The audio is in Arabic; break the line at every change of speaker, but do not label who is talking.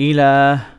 إله